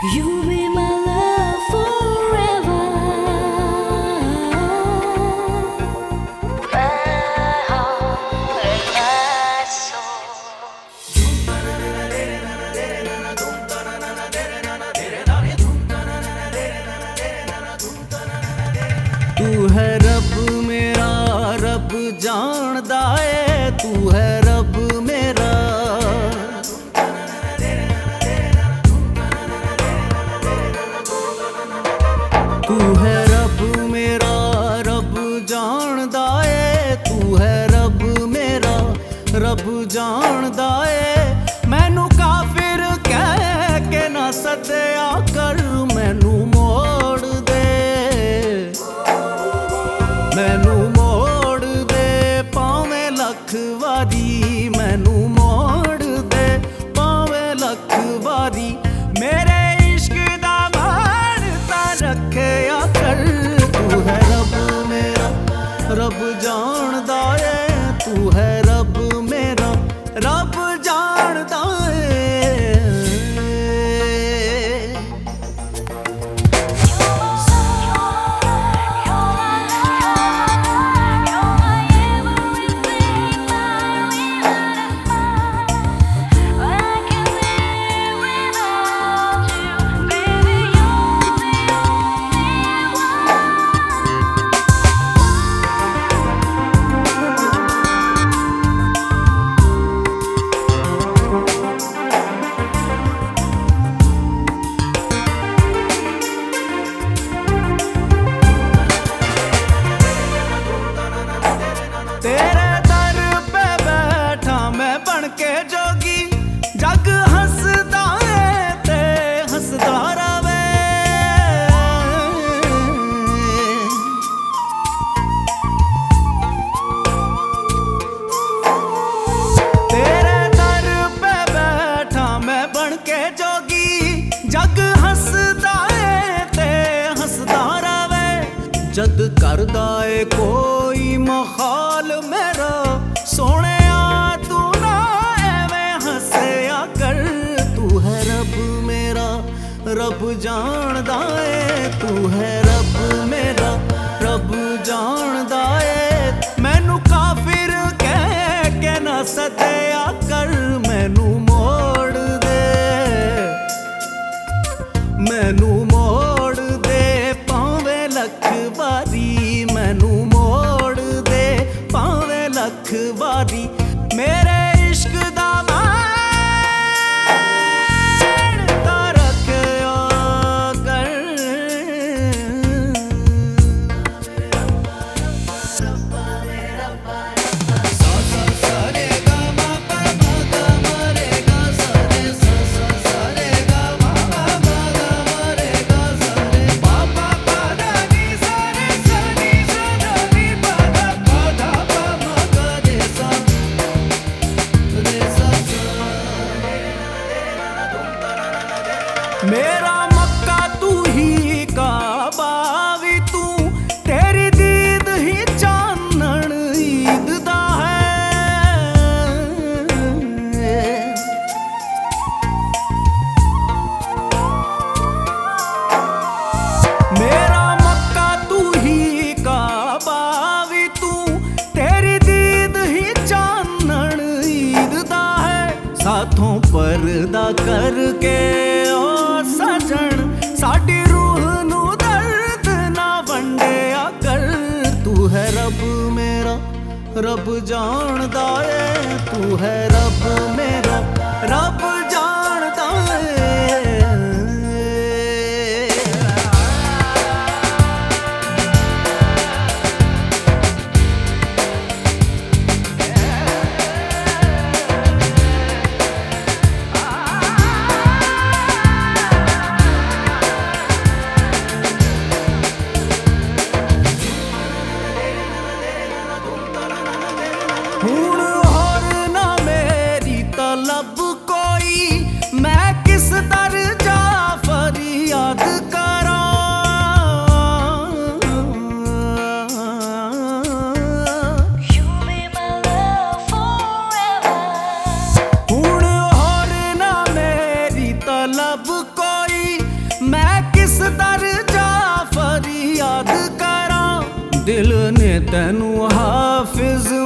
तू है रब मेरा रब जानदा है तू है ਜਾਣਦਾ ਏ, ਤੂੰ ਹੈ ਰੱਬ ਮੇਰਾ। ਰੱਬ ਜਾਣਦਾ ਏ, ਮੈਨੂੰ ਕਾਫਿਰ ਕਹਿ ਕੇ ਨਾ ਸੱਦਿਆ ਕਰ, ਮੈਨੂੰ ਮੋੜ ਦੇ। ਮੈਨੂੰ ਰਵੇ ਕਰਦਾ ਏ ਕੋਈ ਮਖਾਲ ਮੇਰਾ। ਸੋਹਣਿਆ ਤੂੰ ਨਾ ਐਵੇਂ ਹੱਸਿਆ ਕਰ। ਤੂੰ ਹੈ ਰੱਬ ਮੇਰਾ, ਰੱਬ ਜਾਣਦਾ ਏ। ਤੂੰ ਹੈ ਰੱਬ ਮੇਰਾ, ਰੱਬ ਜਾਣਦਾ ਏ। ਮੈਨੂੰ ਕਾਫਿਰ ਕਹਿ ਕੇ ਨਾ ਸੱਦਿਆ ਪਾਵੇਂ ਲੱਖ ਵਾਰੀ ਮੇਰੇ मेरा मक्का तू ही का तू, तेरी दीद ही चानन ईद दा है। मेरा मक्का तू ही का बावी तू, तेरी दीद ही चानन ईद दा है। साथों पर्दा करके ਰੱਬ ਮੇਰਾ ਰੱਬ ਜਾਣਦਾ ਏ ਤੂੰ ਹੈ ਰੱਬ ਮੇਰਾ ਰੱਬ तनु हाफिज